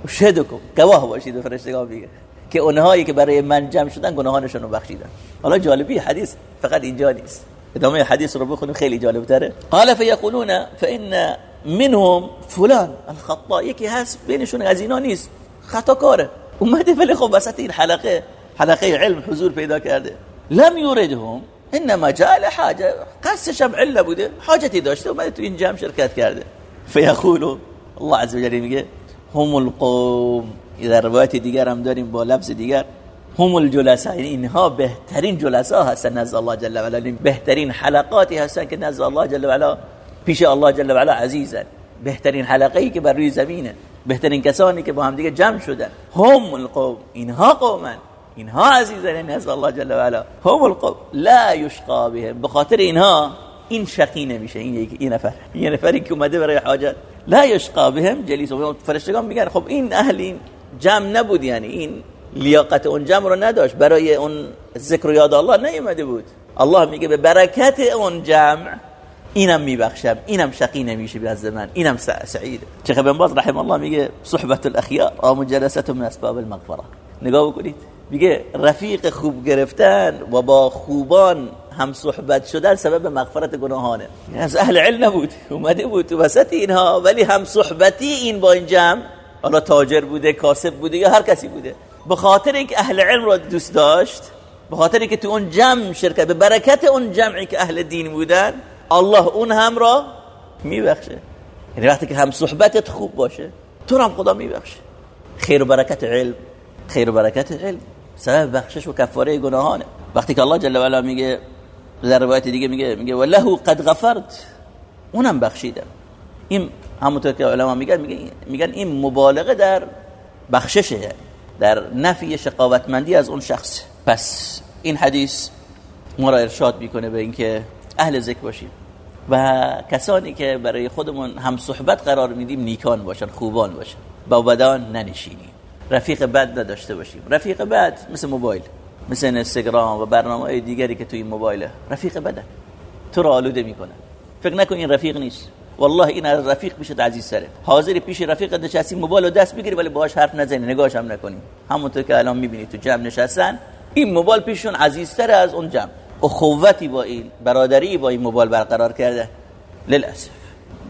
اشهدكم گواه باشید فرشتگان میگه که اونهایی که برای من جمع شدن گناهانشون رو بخشیدن. حالا جالبی حدیث فقط اینجا نیست. ادامه حدیث رو بخونیم خیلی جالب تره قال فيقولون فان منهم فلان. الخطا یکی هست بینشون از اینا نیست. خطا کاره. اومده ولی خب وسط این حلقه حلقه علم حضور پیدا کرده. لم یوردهم انما جاء لحاجه قصش هم عله بوده حاجتی داشته اومده تو این جمع شرکت کرده. فیقولو الله عز وجل میگه هم القوم. در روایت دیگر هم داریم با لفظ دیگر. هم الجلساء یعنی اینها بهترین جلسا هستن نزد الله جل و علا یعنی بهترین حلقاتی هستن که نزد الله جل و علا پیش الله جل و علا عزیزن. بهترین حلقه ای که بر روی زمینه. بهترین کسانی که با هم دیگه جمع شدن. هم القوم. اینها قومن. اینها عزیزن. نزد الله جل و علا هم القوم. لا یشقا بهم. بخاطر اینها این شقی نمیشه. این یک این نفر. این نفری که اومده برای حاجت. لا یشقا بهم. جلیس. فرشتگان میگن خب این اهل این جمع نبود یعنی. این لیاقت اون جمع رو نداشت. برای اون ذکر یاد الله نیومده بود. الله میگه به برکت اون جمع اینم میبخشم اینم شقی نمیشه از من اینم سعید شیخ ابن باز رحم الله میگه صحبت الاخیار و مجلسه من اسباب المغفره. نگاه بکنید میگه رفیق خوب گرفتن و با خوبان هم صحبت شدن سبب مغفرت گناهانه. از اهل علم نبود اومده بود تو وسط اینها ولی هم صحبتی این با این جمع حالا تاجر بوده کاسب بوده یا هر کسی بوده به خاطر اینکه اهل علم رو دوست داشت به خاطر اینکه تو اون جمع شرکت به برکت اون جمعی که اهل دین بودن الله اون هم را میبخشه. یعنی وقتی که هم صحبتت خوب باشه تو هم خدا میبخشه. خیر و برکت علم. خیر و برکت علم. سبب بخشش و کفاره گناهانه. وقتی که الله جل و علا میگه در روایت دیگه میگه میگه له قد غفرت. اونم بخشیدم این همونطور که علما میگن میگن این مبالغه در بخششه یعنی در نفی شقاوتمندی از اون شخص. پس این حدیث ما را ارشاد می‌کنه به اینکه اهل ذکر باشیم. و کسانی که برای خودمون هم صحبت قرار میدیم نیکان باشن خوبان باشن. با بدان ننشینیم. رفیق بد نداشته باشیم. رفیق بد مثل موبایل مثل اینستاگرام و برنامه دیگری که توی موبایله رفیق بده تو رو آلوده می‌کنه فکر نکن این رفیق نیست. والله این از رفیق پیش عزیز سره. حاضری پیش رفیق نشستی موبایل رو دست بگیری ولی باهاش حرف نزنی. نگاهش هم نکنی. همونطور که الان می‌بینی تو جمع نشستن این موبایل پیششون عزیزتر از اون جمع. اخوتی با این برادری با این موبایل برقرار کرده. للاسف.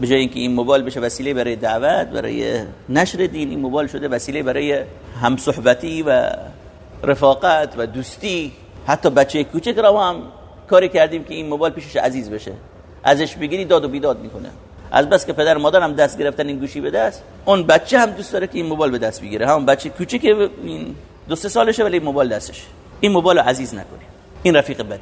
به جای اینکه این موبایل بشه وسیله برای دعوت برای نشر دین این موبایل شده وسیله برای همصحبتی و رفاقت و دوستی. حتی بچه کوچک را هم کاری کردیم که این موبایل پیشش عزیز بشه. ازش بگیری داد و بیداد می‌کنه. از بس که پدر مادر هم دست گرفتن این گوشی به دست اون بچه هم دوست داره که این موبایل به دست بگیره. همون بچه کوچیک این دو سه سالشه ولی موبایل دستش این موبایل عزیز نکنی این رفیق بده.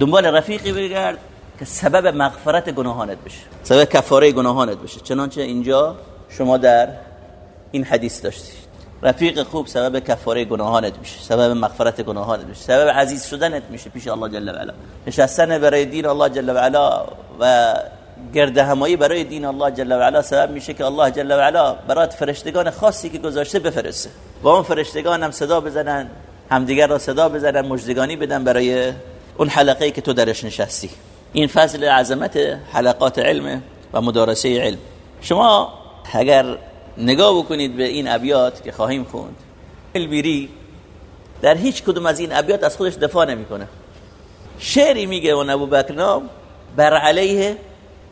دنبال رفیقی بگرد که سبب مغفرت گناهانت بشه. سبب کفاره گناهانت بشه. چنانچه اینجا شما در این حدیث داشتید. رفیق خوب سبب کفاره گناهانت میشه. سبب مغفرت گناهانت میشه. سبب عزیز شدنت میشه پیش الله جل و علا نشستن برای دین الله جل و علا و گرد همایی برای دین الله جل و علا سبب میشه که الله جل و علا برات فرشتگان خاصی که گذاشته بفرسته. و اون فرشتگان هم صدا بزنن. همدیگر را صدا بزنن مجدگانی بدن برای اون حلقه که تو درش نشستی. این فضل عظمت حلقات علم و مدارسه علم. شما اگر نگاه بکنید به این ابیات که خواهیم خوند البیری در هیچ کدوم از این ابیات از خودش دفاع نمی‌کنه. شعری میگه اون ابو بر علیه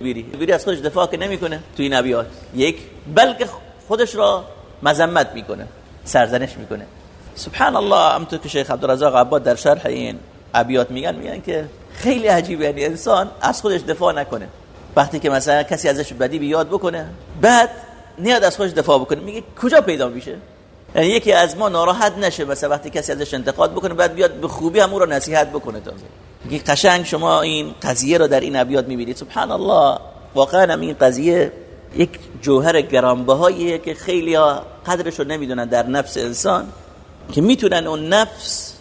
بیری بیری از خودش دفاع که نمی‌کنه تو این ابیات. یک بلکه خودش را مذمت می‌کنه سرزنش می‌کنه. سبحان الله همونطور که شیخ عبدالرزاق عباد در شرح این ابیات میگن میگن که خیلی عجیبه. یعنی انسان از خودش دفاع نکنه. وقتی که مثلا کسی ازش بدی بیاد بکنه بعد نیاد از خودش دفاع بکنه. میگه کجا پیدا میشه؟ یعنی یکی از ما ناراحت نشه مثلا وقتی کسی ازش انتقاد بکنه بعد بیاد به خوبی همون رو نصیحت بکنه تازه. میگه قشنگ شما این قضیه رو در این ابیات می‌بینید. سبحان الله. واقعا این قضیه یک جوهر گرانبهاییه که خیلی قدرش رو نمی‌دونن در نفس انسان. که می‌تونن اون نفس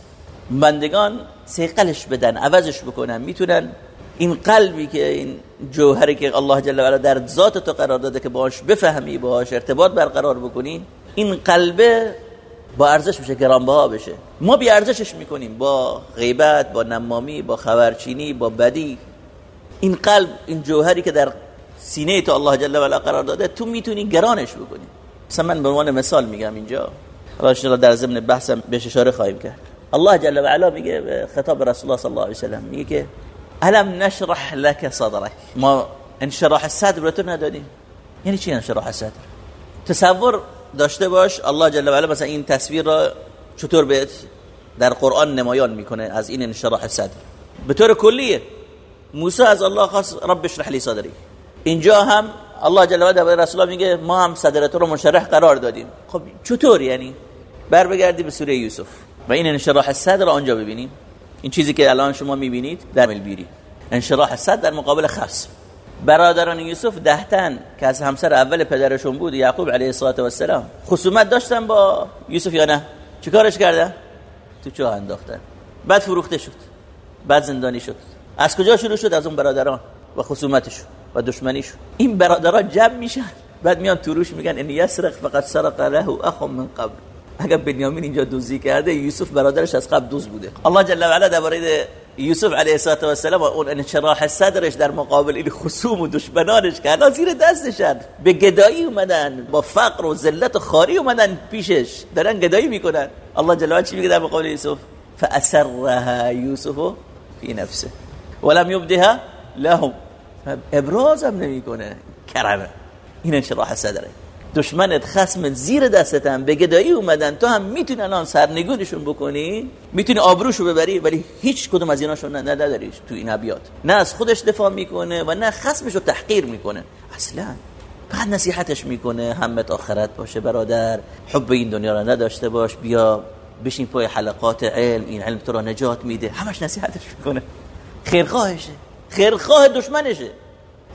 بندگان سیقلش بدن عوضش بکنن. می‌تونن این قلبی که این جوهری که الله جل و علا در ذات تو قرار داده که باش بفهمی باش ارتباط برقرار بکنی این قلبه با ارزش بشه گرانبها بشه. ما بی ارزشش می‌کنیم. با غیبت با نمامی با خبرچینی با بدی. این قلب این جوهری که در سینه تو الله جل و علا قرار داده تو می‌تونی گرانش بکنی. مثلا من به عنوان مثال میگم اینجا. را در ضمن بحثم بهش اشاره خواهیم کرد. الله جل و علا میگه خطاب رسول الله صلی الله علیه و سلم میگه که الم نشرح لك صدرك ما انشراح الصدر رو تو ندادیم یعنی چی انشراح الصدر تصور داشته باش الله جل و علا مثلا این تصویر را چطور بهت در قرآن نمایان می‌کنه از این انشراح صدر؟ به طور کلیه موسی از الله خواست رب اشرح لی صدری. اینجا هم الله جل و علا به رسول میگه ما هم صدرت رو منشرح قرار دادیم. خب چطور یعنی؟ بر بگردی به سوره یوسف. و این انشراح صدر آنجا ببینیم. این چیزی که الان شما می‌بینید در البیری انشراح صدر در مقابل خصم. برادران یوسف دهتن که از همسر اول پدرشون بود یعقوب علیه السلام خصومت داشتن با یوسف یا نه؟ چیکارش کردن؟ تو چاه انداختن. بعد فروخته شد. بعد زندانی شد. از کجا شروع شد؟ از اون برادران. و خصومتش. و دشمنیش. این برادران جمع میشن. بعد میان تو روش میگن ان یسرق فقط سرق له اخ من قبل. اگر بنیامین اینجا دوزی کرده یوسف برادرش از قبل دوز بوده. الله جل و علا درباره یوسف علیه السلام و اون انشراح صدرش در مقابل این خصوم و دشمنانش که الان زیر دستشن. به گدایی اومدن با فقر و ذلت و خاری اومدن پیشش. دارن گدایی می‌کنن. الله جل و چی میگه در مقابل یوسف؟ فاسرها یوسف فی نفسه. ولم یبدها لهم. ابراز هم نمی‌کنه. کرمه. این انشراح صدره دشمنت خسم زیر دستتن به گدایی اومدن. تو هم می‌تونی الان سرنگونشون بکنی؟ می‌تونی آبروشو ببری؟ ولی هیچ کدوم از ایناشون نداریش تو این ابیات. نه از خودش دفاع می‌کنه و نه خسمشو تحقیر می‌کنه. اصلا بعد نصیحتش می‌کنه همت آخرت باشه برادر. حب این دنیا را نداشته باش. بیا بشین پای حلقات علم. این علم تو را نجات میده. همش نصیحتش می‌کنه. خیرخواهشه. خیرخواه دشمنشه.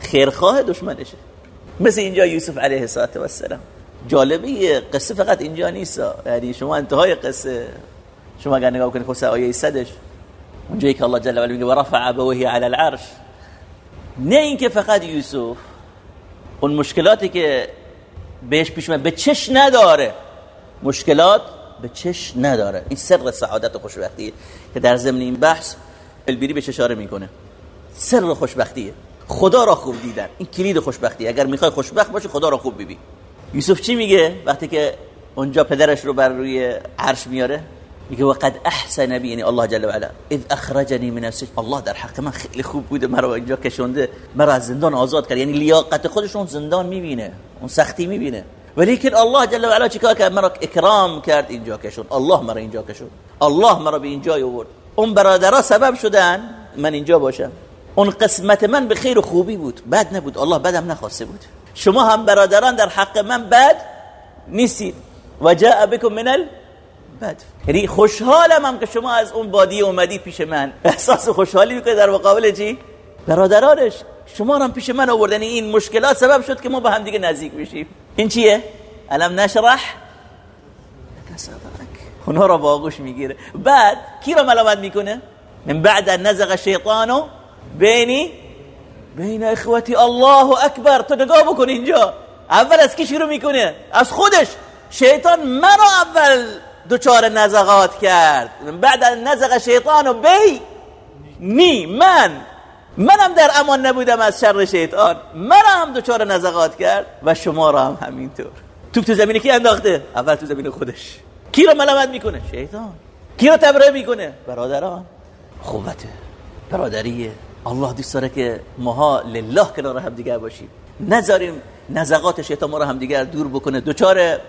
خیرخواه دشمنشه. مثل اینجا یوسف علیه السلام جالبه قصه فقط اینجا نیست. یعنی شما انتهای قصه شما اگر نگاه کنید خصوصا آیه صدش اونجایی که الله جل و علا میگه ورفع ابوه علی العرش نه اینکه فقط یوسف اون مشکلاتی که بهش پیش به چش نداره. مشکلات به چش نداره. این سر سعادت و خوشبختیه که در ضمن این بحث البیری به اشاره می‌کنه. سر خوشبختیه. خدا را خوب دیدن. این کلید خوشبختی. اگر می‌خوای خوشبخت باشی خدا را خوب ببین. یوسف چی میگه؟ وقتی که اونجا پدرش رو بر روی عرش میاره میگه وقد احسن بی یعنی الله جل و علا اذ اخرجنی من السجن. الله در حق من خیلی خوب بوده. مرا اینجا کشونده. مرا از زندان آزاد کرد. یعنی لیاقت خودش اون زندان می‌بینه. اون سختی می‌بینه. ولیکن الله جل و علا چیکار کرد؟ مرا اکرام کرد اینجا کشون. الله مرا اینجا کشون. الله مرا به اینجا آورد. اون برادرها سبب شدن. من اینجا باشم. اون قسمت من به خیر و خوبی بود. بد نبود. الله بدم نخواسته بود. شما هم برادران در حق من بد نیستید. و جاء بكم من البد یعنی خوشحالم هم که شما از اون بادی اومدی پیش من. احساس خوشحالی می‌کنه در مقابل چی؟ برادرانش. شما هم پیش من آوردن. یعنی این مشکلات سبب شد که ما با هم دیگه نزدیک بشیم. این چیه؟ الم نشرح؟ اونا را با آغوش می‌گیره. بعد کی را ملامت می‌کنه؟ من بعد نزغ شیطانو بینی؟ بین اخوتی الله اکبر. تو نگاه بکن اینجا. اول از کی شروع می‌کنه؟ از خودش. شیطان مرا اول دوچار نزغات کرد. بعد نزغ شیطان و بی. نی من. منم در امان نبودم از شر شیطان. مرا هم دوچار نزغات کرد و شما را هم همینطور. توپ تو زمین کی انداخته؟ اول تو زمین خودش. کی رو ملامت می‌کنه؟ شیطان. کی رو تبرئه می‌کنه؟ برادران. خوبته برادریه الله دوست داره که ماها لله کنار هم دیگر باشیم. نذاریم نزغات شیطان ما رو هم دیگر دور بکنه. دوچار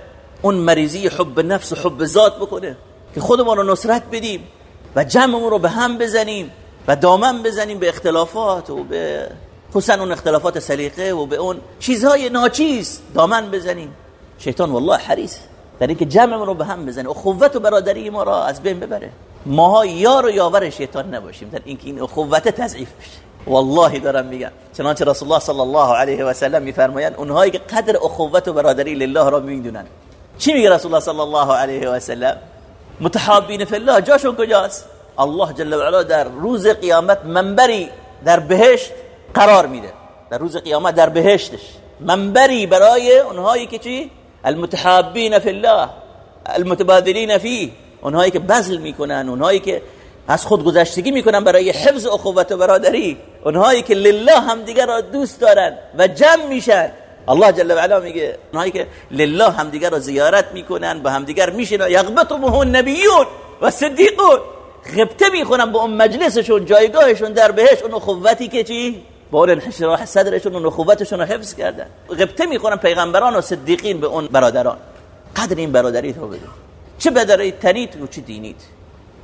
اون مریضی حب نفس و حب ذات بکنه که خودمون رو نصرت بدیم و جمعمون رو به هم بزنیم و دامن بزنیم به اختلافات و به خصوصا اون اختلافات سلیقه و به اون چیزهای ناچیز دامن بزنیم. شیطان والله حریص. در اینکه جمعمون رو به هم بزنه اخوت و برادری ما را از بین ببره. ماها یار و یاور شیطان نباشیم در اینکه این اخوت تضعیف بشه. والله دارم میگم. چنانچه رسول الله صلی الله علیه و سلم میفرمایند اونهایی که قدر اخوت و برادری لله را می‌دونن. چی میگه رسول الله صلی الله علیه و سلم؟ متحابین فی الله جاشون کجاست؟ الله جل و علا در روز قیامت منبری در بهشت قرار میده. در روز قیامت در بهشتش. منبری برای اونهایی که چی؟ المتحابین فی الله المتبادلین فيه اونهایی که بذل می‌کنن اونهایی که از خود گذشتگی می‌کنن برای حفظ اخوت و برادری اونهایی که لله همدیگر را دوست دارن و جمع میشن. الله جل و علا میگه اونهایی که لله همدیگر را زیارت می‌کنن با همدیگر میشن یغبطهم النبیون و صدیقون. غبطه می‌خونن با اون مجلسشون جایگاهشون در بهش اون اخوتی که چی؟ با اون انحشراح صدرشون اون اخوتشون رو حفظ کردن. غبطه می‌خونن پیغمبران و صدیقین به اون برادران. قدر این برادری رو بدون. چه بدره تنیت و چه دینیت؟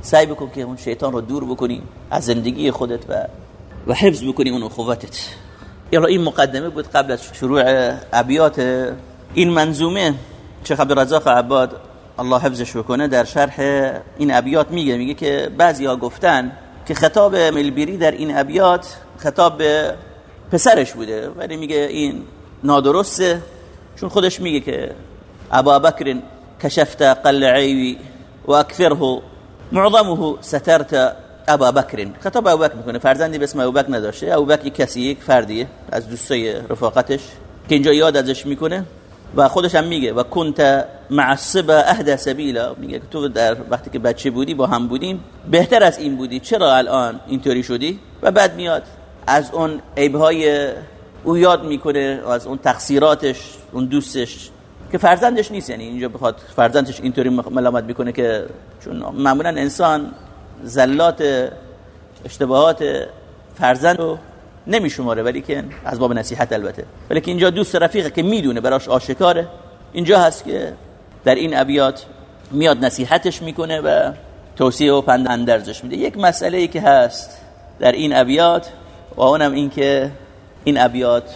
سعی بکن که اون شیطان رو دور بکنی از زندگی خودت و و حفظ بکنی اون اخوتت یعنی این مقدمه بود قبل از شروع ابیات. این منظومه شیخ عبدالرزاق عباد الله حفظش بکنه در شرح این ابیات میگه. میگه که بعضیا گفتن که خطاب ملبیری در این ابیات خطاب به پسرش بوده ولی میگه این نادرسته. چون خودش میگه که ابا بکر کشفت قلعی و اکثره معظمه سترت ابا بکر خطاب ابو بکر می‌کنه فرزندی به اسم ابو بکر نداشته. ابو بکر کسی یک فردیه از دوستای رفاقتش که اینجا یاد ازش می‌کنه و خودش هم میگه و کنت مع الصبا اهدى سبیلا. میگه تو در وقتی که بچه بودی با هم بودیم. بهتر از این بودی. چرا الان اینطوری شدی؟ و بعد میاد. از اون عیبهای او یاد می‌کنه از اون تقصیراتش اون دوستش. که فرزندش نیست یعنی اینجا بخواد فرزندش اینطوری ملامت می‌کنه که چون معمولا انسان زلات اشتباهات فرزند رو نمیشماره ولی که از باب نصیحت البته. ولی که اینجا دوست رفیقه که می‌دونه براش آشکاره. اینجا هست که در این ابیات میاد نصیحتش می‌کنه و توصیه و پند اندرزش میده. یک مسئله ای که هست در این ابیات و اونم این که این ابیات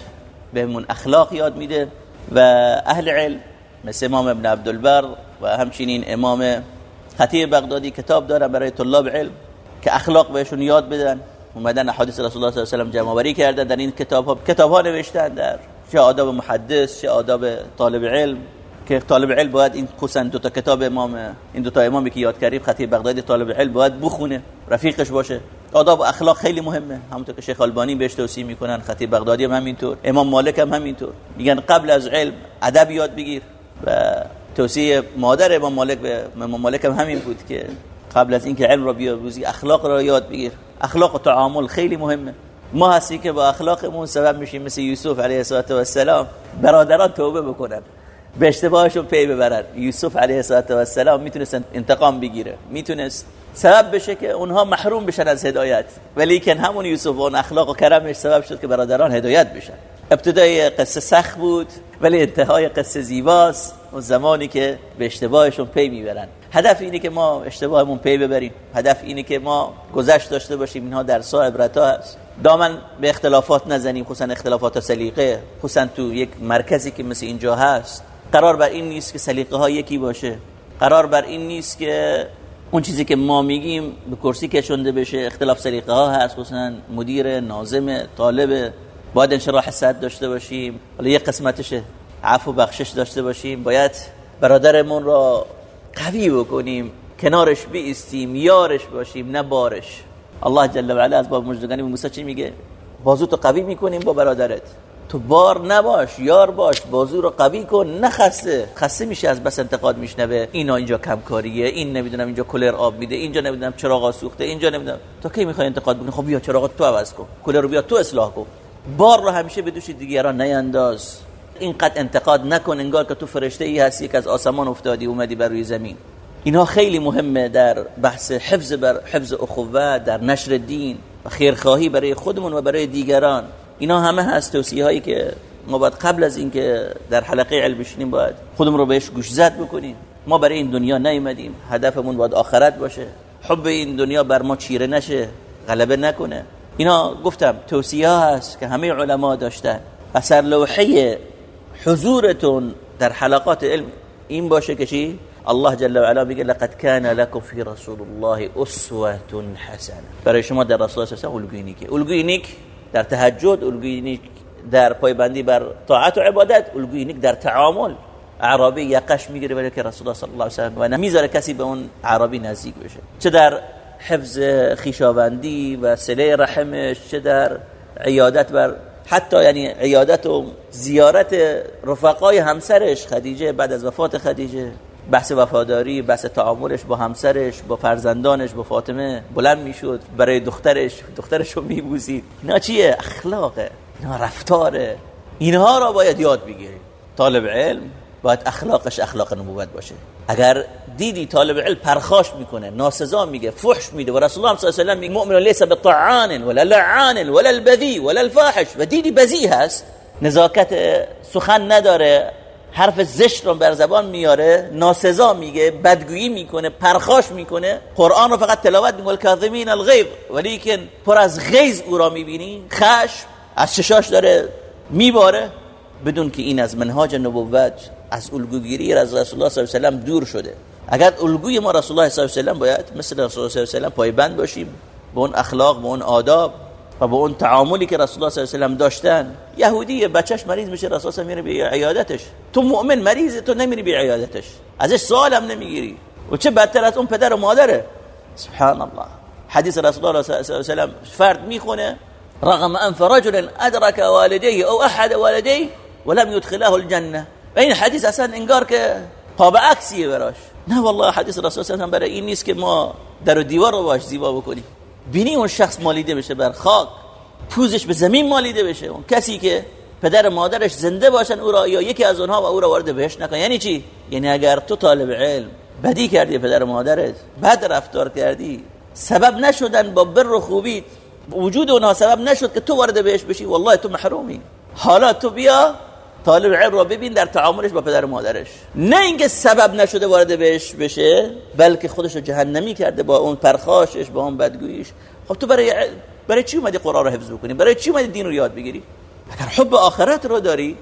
بهمون اخلاق یاد میده. و اهل علم مثل امام ابن عبدالبر و همچنین امام خطیب بغدادی کتاب داره برای طلاب علم که اخلاق بهشون یاد بدن. اومدن حدیث رسول الله صلی الله علیه و سلم جمع آوری کردن در این کتاب ها کتاب ها نوشتن. در چه آداب محدث چه آداب طالب علم. که طالب علم باید این خصوصا دو تا کتاب امام این دو تا امامی که یاد کردیم خطیب بغدادی طالب علم باید بخونه رفیقش باشه. آداب و اخلاق خیلی مهمه. همونطور که شیخ البانی بهش توصیه می‌کنن خطیب بغدادی هم همینطور امام مالک هم همینطور. میگن قبل از علم ادب یاد بگیر. و توصیه مادر امام مالک به امام مالک هم همین بود که قبل از اینکه علم را بیاموزی اخلاق را یاد بگیر. اخلاق و تعامل خیلی مهمه. ما هستی که با اخلاقمون سبب میشیم مثل یوسف علیه السلام برادران توبه بکنن. به اشتباهشون پی ببرن. یوسف علیه السلام می‌تونست انتقام بگیره. می‌تونست سبب بشه که اونها محروم بشن از هدایت. ولی که همون یوسف و اخلاق و کرمش سبب شد که برادران هدایت بشن. ابتدای قصه سخت بود ولی انتهای قصه زیباست. اون زمانی که به اشتباهشون پی می‌برن. هدف اینه که ما اشتباهمون پی ببریم. هدف اینه که ما گذشت داشته باشیم. اینها در سا عبرت هست. دامن به اختلافات نزنیم. خصوصا اختلافات سلیقه. خصوصا تو یک مرکزی که مثل اینجا هست. قرار بر این نیست که سلیقه ها یکی باشه. قرار بر این نیست که اون چیزی که ما میگیم به کرسی کشونده بشه اختلاف سلیقه ها هست خصوصا مدیر ناظم طالب. باید انشراح صد داشته باشیم. حالا یه قسمتشه عفو بخشش داشته باشیم. باید برادرمون را قوی بکنیم. کنارش بیستیم یارش باشیم نه بارش. الله جل و علا از باب مجدگانی موسی چی میگه؟ بازو تو قوی می‌کنیم با برادرت. تو بار نباش یار باش بازو رو قوی کن نه خسته میشه از بس انتقاد میشنوه. اینا اینجا کمکاریه این نمی‌دونم اینجا کلر آب میده اینجا نمی‌دونم چراغ سوخته اینجا نمی‌دونم. تا کی می‌خوای انتقاد بکنی؟ خب بیا چراغ تو عوض کن. کلر رو بیا تو اصلاح کن. بار رو همیشه به دوش دیگران نینداز. اینقدر انتقاد نکن انگار که تو فرشته ای هستی که از آسمان افتادی اومدی بر روی زمین. اینها خیلی مهمه در بحث حفظ بر حفظ اخوه در نشر دین و خیرخواهی برای خودمون و برای دیگران. اینا همه هست توصیه هایی که ما باید قبل از اینکه در حلقه علم بشینیم باید خودمون رو بهش گوش زد بکنیم. ما برای این دنیا نیومدیم. هدفمون باید آخرت باشه. حب این دنیا بر ما چیره نشه. غلبه نکنه. اینا گفتم توصیه هست که همه علما داشتن. اثر لوحه حضورتون در حلقات علم این باشه که چی؟ الله جل و علا میگه لقد كان لكم في رسول الله اسوه حسنه برای شما در رسول الله الگوی نیک الگوی در تهجد الگوی نیک در پایبندی بر طاعت و عبادت الگوی نیک در تعامل. عربی یقش می‌گیره برای که رسول الله صلی الله علیه و سلم و نمی‌ذاره کسی به اون عربی نزدیک بشه. چه در حفظ خیشاوندی و سله رحمش چه در عیادت بر حتی یعنی عیادت و زیارت رفقای همسرش خدیجه بعد از وفات خدیجه. بحث وفاداری بحث تعاملش با همسرش با فرزندانش با فاطمه بلند می‌شد برای دخترش دخترش رو میبوزید اینا چیه؟ اخلاقه اینا رفتاره. اینها را باید یاد بگیریم. طالب علم باید اخلاقش اخلاق نبوت باشه. اگر دیدی طالب علم پرخاش می‌کنه ناسزا میگه فحش میده و رسول الله صلی الله علیه و میگه مؤمن ليس بطعان ولا لعان ولا البذی ولا الفاحش. و دیدی بذی هست نزاکت سخن نداره حرف زشت رو بر زبان میاره ناسزا میگه بدگویی می‌کنه پرخاش می‌کنه قرآن رو فقط تلاوت می‌کنه الکاظمین الغیظ. ولیکن پر از غیظ او را می‌بینی خش از چشاش داره میباره. بدون که این از منهاج نبوت از الگوگیری از رسول الله صلی الله علیه و سلم دور شده. اگر الگوی ما رسول الله صلی الله علیه و سلم باید مثل رسول الله صلی الله علیه و سلم پایبند باشیم به اون اخلاق به اون آداب. و به اون تعاملی که رسول الله صلی الله علیه و سلم داشتن یهودی بچهش مریض میشه رسول الله میره به عیادتش. تو مؤمن مریض تو نمیری به عیادتش. ازش سوال هم نمی‌گیری. و چه بدتر از اون پدر و مادره؟ سبحان الله حدیث رسول الله صلی الله علیه و سلم فرد می‌خونه رغم انف رجل ادرك والديه او احد والديه ولم يدخله الجنه این حدیث اصلا انگار که قاب عکسیه براش. نه والله حدیث رسول الله برای این نیست که ما در دیوار رو باش زیبا بکنیم. بینی اون شخص مالیده بشه بر خاک پوزش به زمین مالیده بشه. اون کسی که پدر مادرش زنده باشن او را یا یکی از اونها و او را وارد بهش نکن یعنی چی؟ یعنی اگر تو طالب علم بدی کردی پدر مادرت بد رفتار کردی سبب نشدن با بر و خوبی وجود اونها سبب نشد که تو وارد بهش بشی والله تو محرومی. حالا تو بیا طالب علم رو ببین در تعاملش با پدر و مادرش. نه اینکه سبب نشده وارد بهش بشه بلکه خودش رو جهنمی کرده با اون پرخاشش با اون بدگوییش. خب تو برای برای چی اومدی قرآن رو حفظ بکنی؟ برای چی اومدی دین رو یاد بگیری؟ اگر حب آخرت رو داری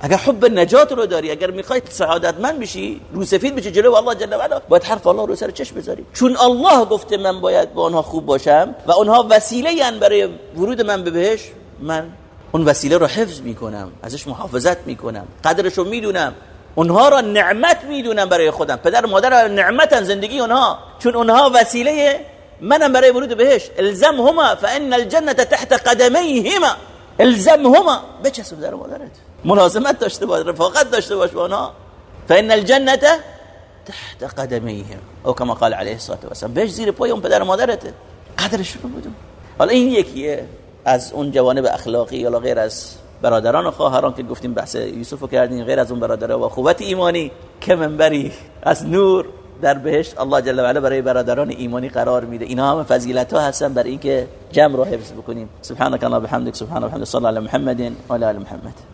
اگر حب نجات رو داری اگر می‌خوای سعادتمند بشی رو سفید بشی جلو الله جل و علا باید حرف الله رو سر چشم بذاری. چون الله گفته من باید با آنها خوب باشم و اونها وسیله برای ورود من به بهش من اون وسیله رو حفظ می‌کنم ازش محافظت می‌کنم قدرش رو می‌دونم اونها را نعمت می‌دونم برای خودم. پدر و مادر نعمتن زندگی اونها چون اونها وسیله منم برای ورود بهش. الزمهما فان الجنه تحت قدمیهما الزمهما بچسب در مادرت. ملازمت داشته باش رفاقت داشته باش با اونها. فإن الجنة تحت قدمیهم او کما قال علیه الصلاة والسلام بهش زیر پای اون پدر مادرته. قدرش رو بدون. حالا این یکیه. از اون جوانب اخلاقی یا غیر از برادران و خواهران که گفتیم بحث یوسف رو کردیم غیر از اون برادران و خوبت ایمانی که منبری از نور در بهشت الله جل و علا برای برادران ایمانی قرار میده. اینا همه فضیلت ها هستن برای اینکه جمع رو حفظ بکنیم. سبحانك الله بحمدك سبحان الله وبحمده صلی علی محمد و علی محمد.